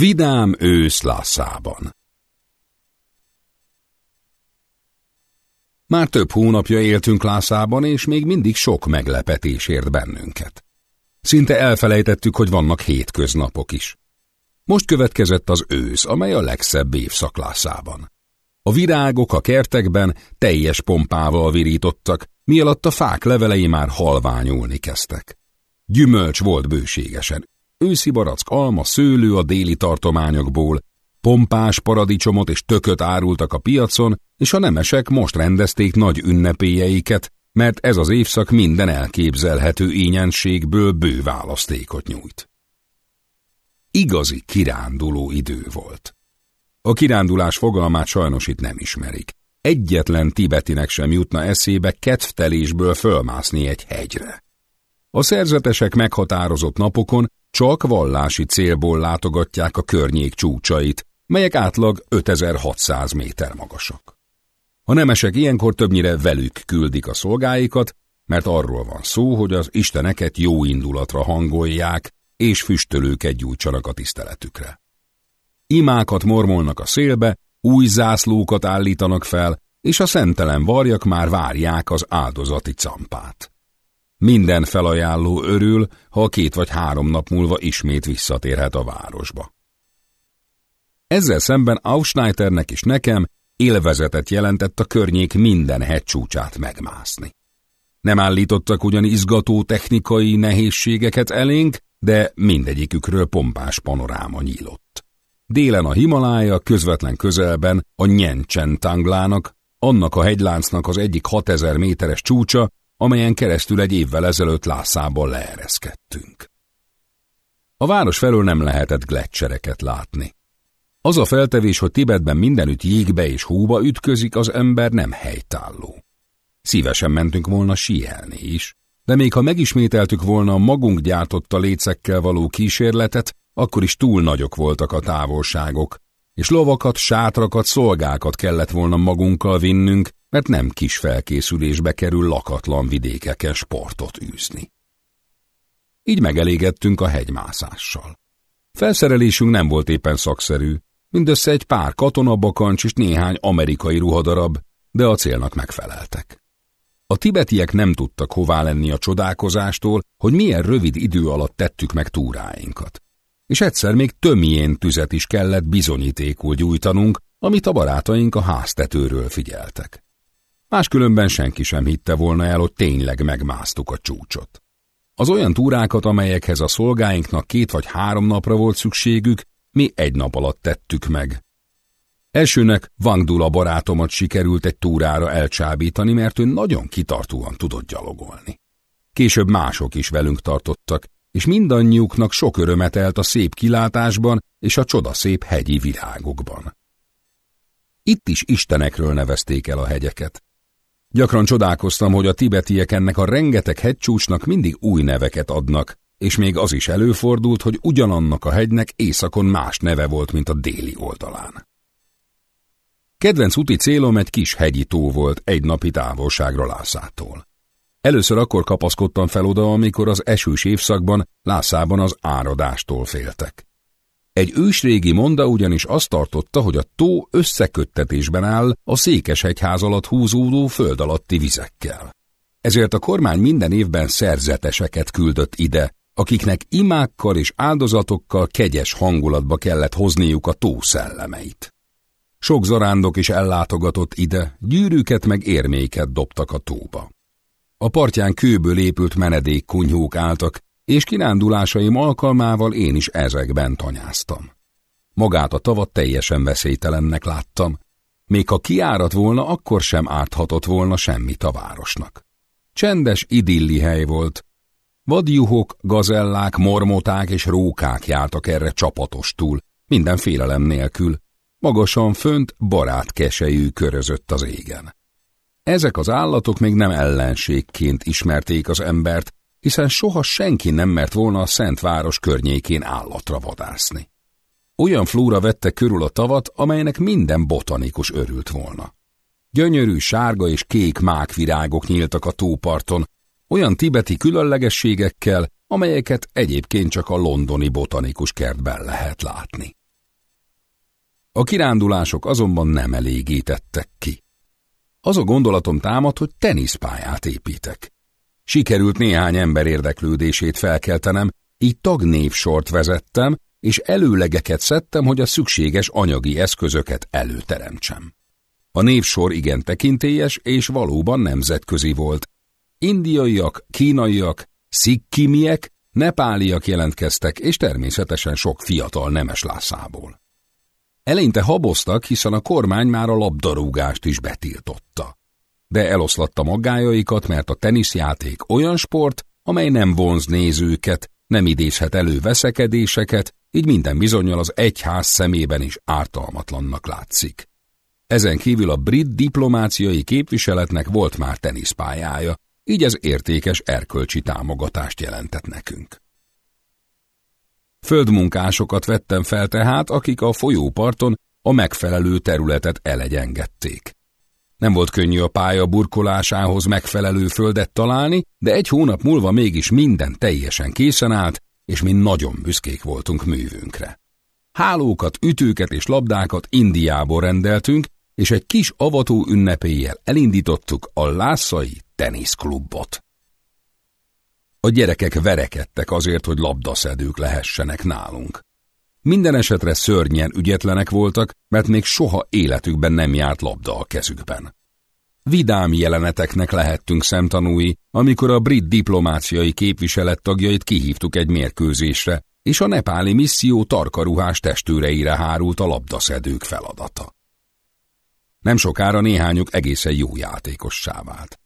Vidám ősz Lászában Már több hónapja éltünk Lászában, és még mindig sok meglepetés ért bennünket. Szinte elfelejtettük, hogy vannak hétköznapok is. Most következett az ősz, amely a legszebb évszak Lászában. A virágok a kertekben teljes pompával virítottak, mielőtt a fák levelei már halványulni kezdtek. Gyümölcs volt bőségesen, őszi barack, alma, szőlő a déli tartományokból, pompás paradicsomot és tököt árultak a piacon, és a nemesek most rendezték nagy ünnepélyeiket, mert ez az évszak minden elképzelhető ényenségből bő választékot nyújt. Igazi kiránduló idő volt. A kirándulás fogalmát sajnos itt nem ismerik. Egyetlen tibetinek sem jutna eszébe kedvtelésből fölmászni egy hegyre. A szerzetesek meghatározott napokon csak vallási célból látogatják a környék csúcsait, melyek átlag 5600 méter magasak. A nemesek ilyenkor többnyire velük küldik a szolgáikat, mert arról van szó, hogy az isteneket jó indulatra hangolják, és füstölőket gyújtsanak a tiszteletükre. Imákat mormolnak a szélbe, új zászlókat állítanak fel, és a szentelen varjak már várják az áldozati campát. Minden felajánló örül, ha két vagy három nap múlva ismét visszatérhet a városba. Ezzel szemben Ausschneiternek és nekem élvezetet jelentett a környék minden hegycsúcsát megmászni. Nem állítottak ugyan izgató technikai nehézségeket elénk, de mindegyikükről pompás panoráma nyílott. Délen a Himalája, közvetlen közelben a Nyencsen tanglának, annak a hegyláncnak az egyik 6000 méteres csúcsa, amelyen keresztül egy évvel ezelőtt Lászából leereszkedtünk. A város felől nem lehetett gletszereket látni. Az a feltevés, hogy Tibetben mindenütt jégbe és hóba ütközik, az ember nem helytálló. Szívesen mentünk volna síelni is, de még ha megismételtük volna a magunk gyártotta lécekkel való kísérletet, akkor is túl nagyok voltak a távolságok, és lovakat, sátrakat, szolgákat kellett volna magunkkal vinnünk, mert nem kis felkészülésbe kerül lakatlan vidékeken sportot űzni. Így megelégettünk a hegymászással. Felszerelésünk nem volt éppen szakszerű, mindössze egy pár katonabakancs és néhány amerikai ruhadarab, de a célnak megfeleltek. A tibetiek nem tudtak hová lenni a csodálkozástól, hogy milyen rövid idő alatt tettük meg túráinkat. És egyszer még tömjén tüzet is kellett bizonyítékul gyújtanunk, amit a barátaink a háztetőről figyeltek. Máskülönben senki sem hitte volna el, hogy tényleg megmásztuk a csúcsot. Az olyan túrákat, amelyekhez a szolgáinknak két vagy három napra volt szükségük, mi egy nap alatt tettük meg. Elsőnek Vangdula barátomat sikerült egy túrára elcsábítani, mert ő nagyon kitartóan tudott gyalogolni. Később mások is velünk tartottak, és mindannyiuknak sok örömet elt a szép kilátásban és a csodaszép hegyi virágokban. Itt is istenekről nevezték el a hegyeket. Gyakran csodálkoztam, hogy a tibetiek ennek a rengeteg hegycsúcsnak mindig új neveket adnak, és még az is előfordult, hogy ugyanannak a hegynek északon más neve volt, mint a déli oldalán. Kedvenc úti célom egy kis hegyi tó volt egy napi távolságra Lászától. Először akkor kapaszkodtam fel oda, amikor az esős évszakban Lászában az áradástól féltek. Egy ősrégi monda ugyanis azt tartotta, hogy a tó összeköttetésben áll a Székesegyház alatt húzódó föld alatti vizekkel. Ezért a kormány minden évben szerzeteseket küldött ide, akiknek imákkal és áldozatokkal kegyes hangulatba kellett hozniuk a tó szellemeit. Sok zarándok is ellátogatott ide, gyűrűket meg érméket dobtak a tóba. A partján kőből épült menedékkunyhók álltak, és kirándulásaim alkalmával én is ezekben tanyáztam. Magát a tavat teljesen veszélytelennek láttam, még ha kiárat volna, akkor sem árthatott volna semmit a városnak. Csendes, idilli hely volt, Vadjuhok, gazellák, mormoták és rókák jártak erre csapatostul, minden félelem nélkül. Magasan fönt barát kesejű körözött az égen. Ezek az állatok még nem ellenségként ismerték az embert, hiszen soha senki nem mert volna a Szent Város környékén állatra vadászni. Olyan flóra vette körül a tavat, amelynek minden botanikus örült volna. Gyönyörű sárga és kék mákvirágok nyíltak a tóparton, olyan tibeti különlegességekkel, amelyeket egyébként csak a londoni botanikus kertben lehet látni. A kirándulások azonban nem elégítettek ki. Az a gondolatom támad, hogy teniszpályát építek. Sikerült néhány ember érdeklődését felkeltenem, így tagnévsort vezettem, és előlegeket szedtem, hogy a szükséges anyagi eszközöket előteremtsem. A névsor igen tekintélyes és valóban nemzetközi volt. Indiaiak, kínaiak, szikkimiek, nepáliak jelentkeztek, és természetesen sok fiatal nemes lászából. Eleinte haboztak, hiszen a kormány már a labdarúgást is betiltotta. De eloszlatta magájaikat, mert a teniszjáték olyan sport, amely nem vonz nézőket, nem idézhet elő veszekedéseket, így minden bizonyal az egyház szemében is ártalmatlannak látszik. Ezen kívül a brit diplomáciai képviseletnek volt már teniszpályája, így ez értékes erkölcsi támogatást jelentett nekünk. Földmunkásokat vettem fel tehát, akik a folyóparton a megfelelő területet elegyengették. Nem volt könnyű a pálya burkolásához megfelelő földet találni, de egy hónap múlva mégis minden teljesen készen állt, és mi nagyon büszkék voltunk művünkre. Hálókat, ütőket és labdákat Indiából rendeltünk, és egy kis avató ünnepéjel elindítottuk a Lászai teniszklubot. A gyerekek verekedtek azért, hogy labdaszedők lehessenek nálunk. Minden esetre szörnyen ügyetlenek voltak, mert még soha életükben nem járt labda a kezükben. Vidám jeleneteknek lehettünk szemtanúi, amikor a brit diplomáciai képviselet tagjait kihívtuk egy mérkőzésre, és a nepáli misszió tarkaruhás testőreire hárult a labdaszedők feladata. Nem sokára néhányuk egészen jó játékossá vált.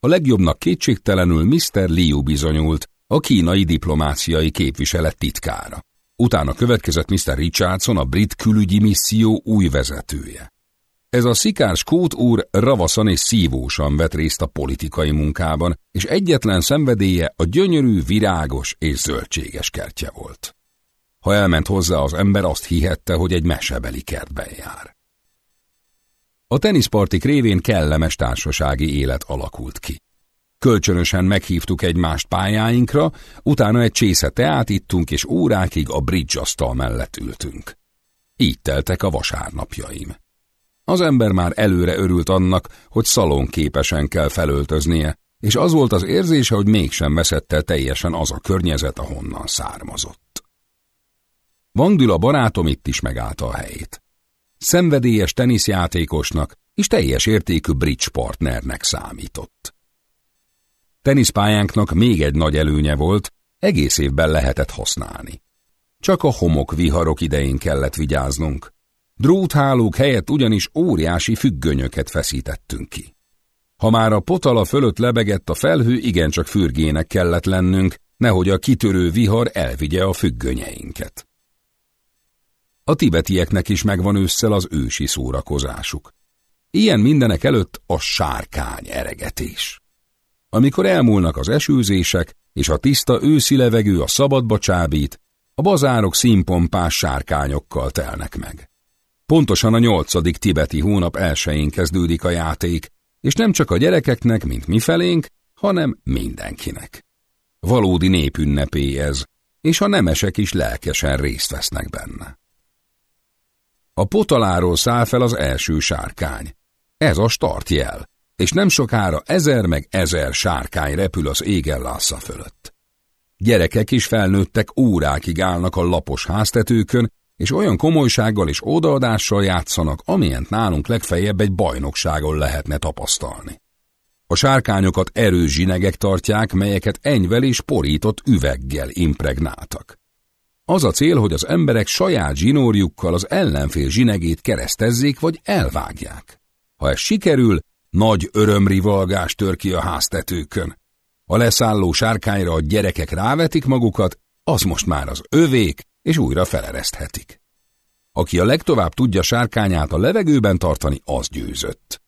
A legjobbnak kétségtelenül Mr. Liu bizonyult, a kínai diplomáciai képviselet titkára. Utána következett Mr. Richardson, a brit külügyi misszió új vezetője. Ez a szikár Skót úr ravaszan és szívósan vett részt a politikai munkában, és egyetlen szenvedélye a gyönyörű, virágos és zöldséges kertje volt. Ha elment hozzá az ember, azt hihette, hogy egy mesebeli kertben jár. A teniszpartik révén kellemes társasági élet alakult ki. Kölcsönösen meghívtuk egymást pályáinkra, utána egy csésze teát ittunk, és órákig a bridge asztal mellett ültünk. Így teltek a vasárnapjaim. Az ember már előre örült annak, hogy szalonképesen kell felöltöznie, és az volt az érzése, hogy mégsem veszett el teljesen az a környezet, ahonnan származott. Vangdül barátom itt is megállta a helyét. Szenvedélyes teniszjátékosnak és teljes értékű bridge partnernek számított. Teniszpályánknak még egy nagy előnye volt, egész évben lehetett használni. Csak a homok viharok idején kellett vigyáznunk. Dróthálók helyett ugyanis óriási függönyöket feszítettünk ki. Ha már a potala fölött lebegett a felhő, igencsak fürgének kellett lennünk, nehogy a kitörő vihar elvigye a függönyeinket. A tibetieknek is megvan ősszel az ősi szórakozásuk. Ilyen mindenek előtt a sárkány eregetés. Amikor elmúlnak az esőzések, és a tiszta őszi levegő a szabadba csábít, a bazárok színpompás sárkányokkal telnek meg. Pontosan a nyolcadik tibeti hónap elsőjén kezdődik a játék, és nem csak a gyerekeknek, mint mi felénk, hanem mindenkinek. Valódi népünnepé ez, és a nemesek is lelkesen részt vesznek benne. A potaláról száll fel az első sárkány. Ez a startjel, és nem sokára ezer meg ezer sárkány repül az égellásza fölött. Gyerekek is felnőttek órákig állnak a lapos háztetőkön, és olyan komolysággal és odaadással játszanak, amilyent nálunk legfeljebb egy bajnokságon lehetne tapasztalni. A sárkányokat erős zsinegek tartják, melyeket enyvel és porított üveggel impregnáltak. Az a cél, hogy az emberek saját zsinórjukkal az ellenfél zsinegét keresztezzék vagy elvágják. Ha ez sikerül, nagy örömrivalgás tör ki a háztetőkön. A leszálló sárkányra a gyerekek rávetik magukat, az most már az övék, és újra felereszthetik. Aki a legtovább tudja sárkányát a levegőben tartani, az győzött.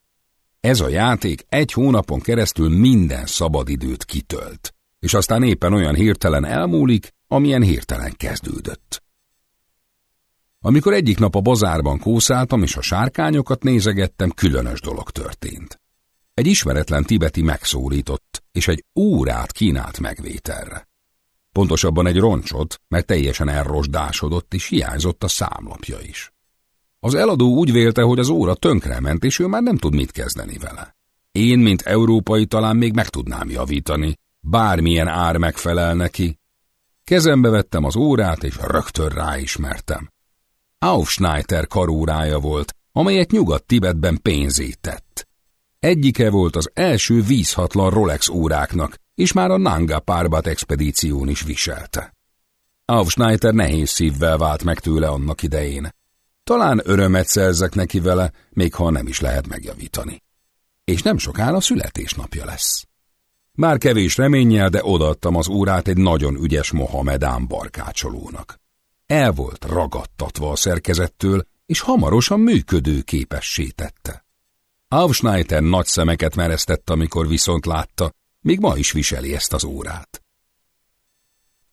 Ez a játék egy hónapon keresztül minden szabadidőt kitölt, és aztán éppen olyan hirtelen elmúlik, amilyen hirtelen kezdődött. Amikor egyik nap a bazárban kószáltam és a sárkányokat nézegettem, különös dolog történt. Egy ismeretlen tibeti megszólított, és egy órát kínált megvételre. Pontosabban egy roncsot, mert teljesen elrosdásodott, és hiányzott a számlapja is. Az eladó úgy vélte, hogy az óra tönkrement, és ő már nem tud mit kezdeni vele. Én, mint európai, talán még meg tudnám javítani. Bármilyen ár megfelel neki. Kezembe vettem az órát, és rögtön ráismertem. Aufschneider karórája volt, amelyet Nyugat-Tibetben pénzített. Egyike volt az első vízhatlan Rolex óráknak, és már a Nanga Parbat expedíción is viselte. Aufschneider nehéz szívvel vált meg tőle annak idején. Talán örömet szerzek neki vele, még ha nem is lehet megjavítani. És nem sokára születésnapja lesz. Már kevés reménnyel, de odaadtam az órát egy nagyon ügyes Mohamedán barkácsolónak. El volt ragadtatva a szerkezettől, és hamarosan működő képessé tette. Aufschneider nagy szemeket mereztett, amikor viszont látta, még ma is viseli ezt az órát.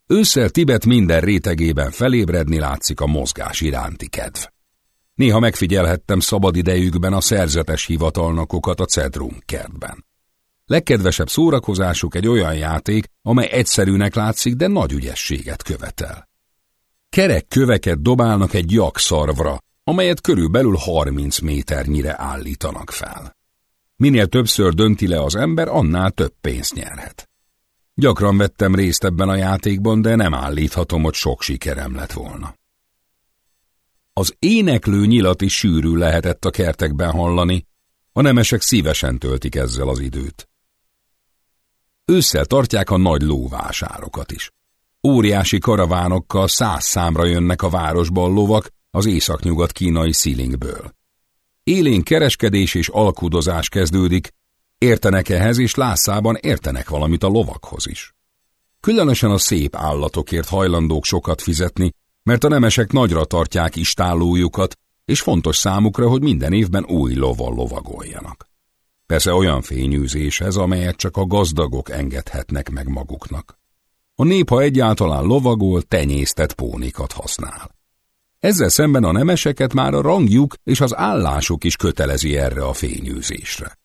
Ősszel Tibet minden rétegében felébredni látszik a mozgás iránti kedv. Néha megfigyelhettem szabadidejükben a szerzetes hivatalnokokat a Cedrum kertben. Legkedvesebb szórakozásuk egy olyan játék, amely egyszerűnek látszik, de nagy ügyességet követel. Kerek köveket dobálnak egy jakszarvra, amelyet körülbelül 30 méternyire állítanak fel. Minél többször dönti le az ember, annál több pénzt nyerhet. Gyakran vettem részt ebben a játékban, de nem állíthatom, hogy sok sikerem lett volna. Az éneklő nyilat is sűrű lehetett a kertekben hallani, a nemesek szívesen töltik ezzel az időt. Ősszel tartják a nagy lóvásárokat is. Óriási karavánokkal száz számra jönnek a városba a lovak az északnyugat kínai szílingből. Élén kereskedés és alkudozás kezdődik, értenek ehhez, és lászában értenek valamit a lovakhoz is. Különösen a szép állatokért hajlandók sokat fizetni, mert a nemesek nagyra tartják istállójukat, és fontos számukra, hogy minden évben új loval lovagoljanak. Persze olyan fényűzéshez, amelyet csak a gazdagok engedhetnek meg maguknak. A nép, ha egyáltalán lovagol, tenyésztett pónikat használ. Ezzel szemben a nemeseket már a rangjuk és az állásuk is kötelezi erre a fényűzésre.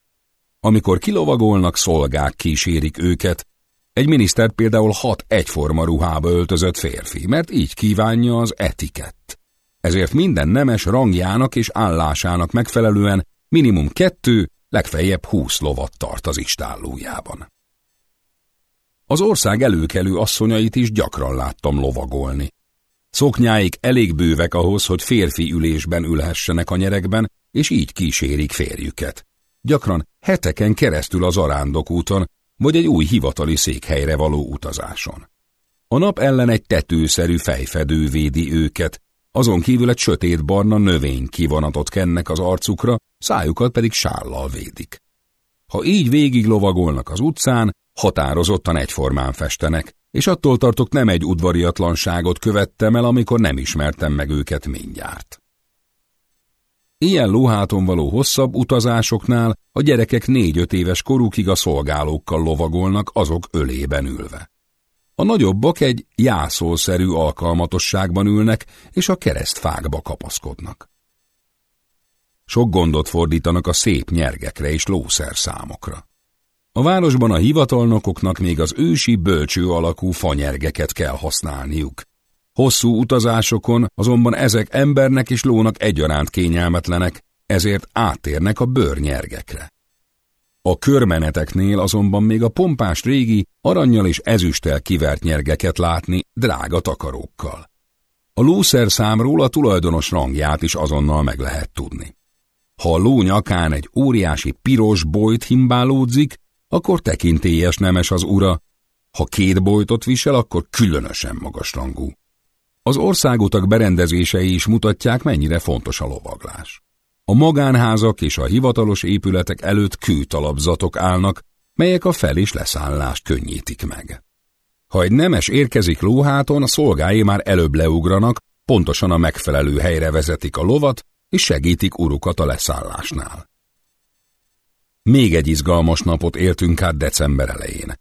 Amikor kilovagolnak, szolgák kísérik őket, egy miniszter például hat egyforma ruhába öltözött férfi, mert így kívánja az etikett. Ezért minden nemes rangjának és állásának megfelelően minimum kettő, legfeljebb húsz lovat tart az istállójában. Az ország előkelő asszonyait is gyakran láttam lovagolni. Szoknyáik elég bővek ahhoz, hogy férfi ülésben ülhessenek a nyerekben, és így kísérik férjüket. Gyakran heteken keresztül az arándok úton, vagy egy új hivatali székhelyre való utazáson. A nap ellen egy tetőszerű fejfedő védi őket, azon kívül egy sötét-barna növény kivonatot kennek az arcukra, szájukat pedig sállal védik. Ha így végig lovagolnak az utcán, határozottan egyformán festenek, és attól tartok nem egy udvariatlanságot követtem el, amikor nem ismertem meg őket mindjárt. Ilyen lóháton való hosszabb utazásoknál a gyerekek négy-öt éves korukig a szolgálókkal lovagolnak azok ölében ülve. A nagyobbak egy jászolszerű alkalmatosságban ülnek, és a keresztfákba kapaszkodnak. Sok gondot fordítanak a szép nyergekre és lószerszámokra. A városban a hivatalnokoknak még az ősi bölcső alakú fanyergeket kell használniuk. Hosszú utazásokon azonban ezek embernek és lónak egyaránt kényelmetlenek, ezért átérnek a bőrnyergekre. A körmeneteknél azonban még a pompás régi, aranyjal és ezüsttel kivert nyergeket látni drága takarókkal. A lószer számról a tulajdonos rangját is azonnal meg lehet tudni. Ha a ló nyakán egy óriási piros bolyt himbálódzik, akkor tekintélyes nemes az ura, ha két bojtot visel, akkor különösen magasrangú. Az országutak berendezései is mutatják, mennyire fontos a lovaglás. A magánházak és a hivatalos épületek előtt kőtalapzatok állnak, melyek a fel- és leszállást könnyítik meg. Ha egy nemes érkezik lóháton, a szolgái már előbb leugranak, pontosan a megfelelő helyre vezetik a lovat, és segítik urukat a leszállásnál. Még egy izgalmas napot éltünk át december elején.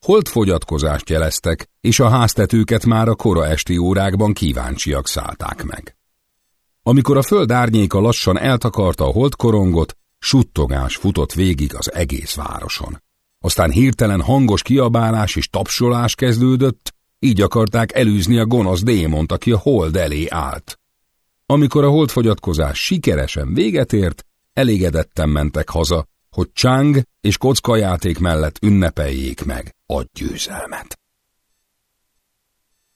Holdfogyatkozást jeleztek, és a háztetőket már a kora esti órákban kíváncsiak szállták meg. Amikor a föld árnyéka lassan eltakarta a holdkorongot, suttogás futott végig az egész városon. Aztán hirtelen hangos kiabálás és tapsolás kezdődött, így akarták elűzni a gonosz démont, aki a hold elé állt. Amikor a holdfogyatkozás sikeresen véget ért, elégedetten mentek haza, hogy Csáng és kockajáték mellett ünnepeljék meg a győzelmet.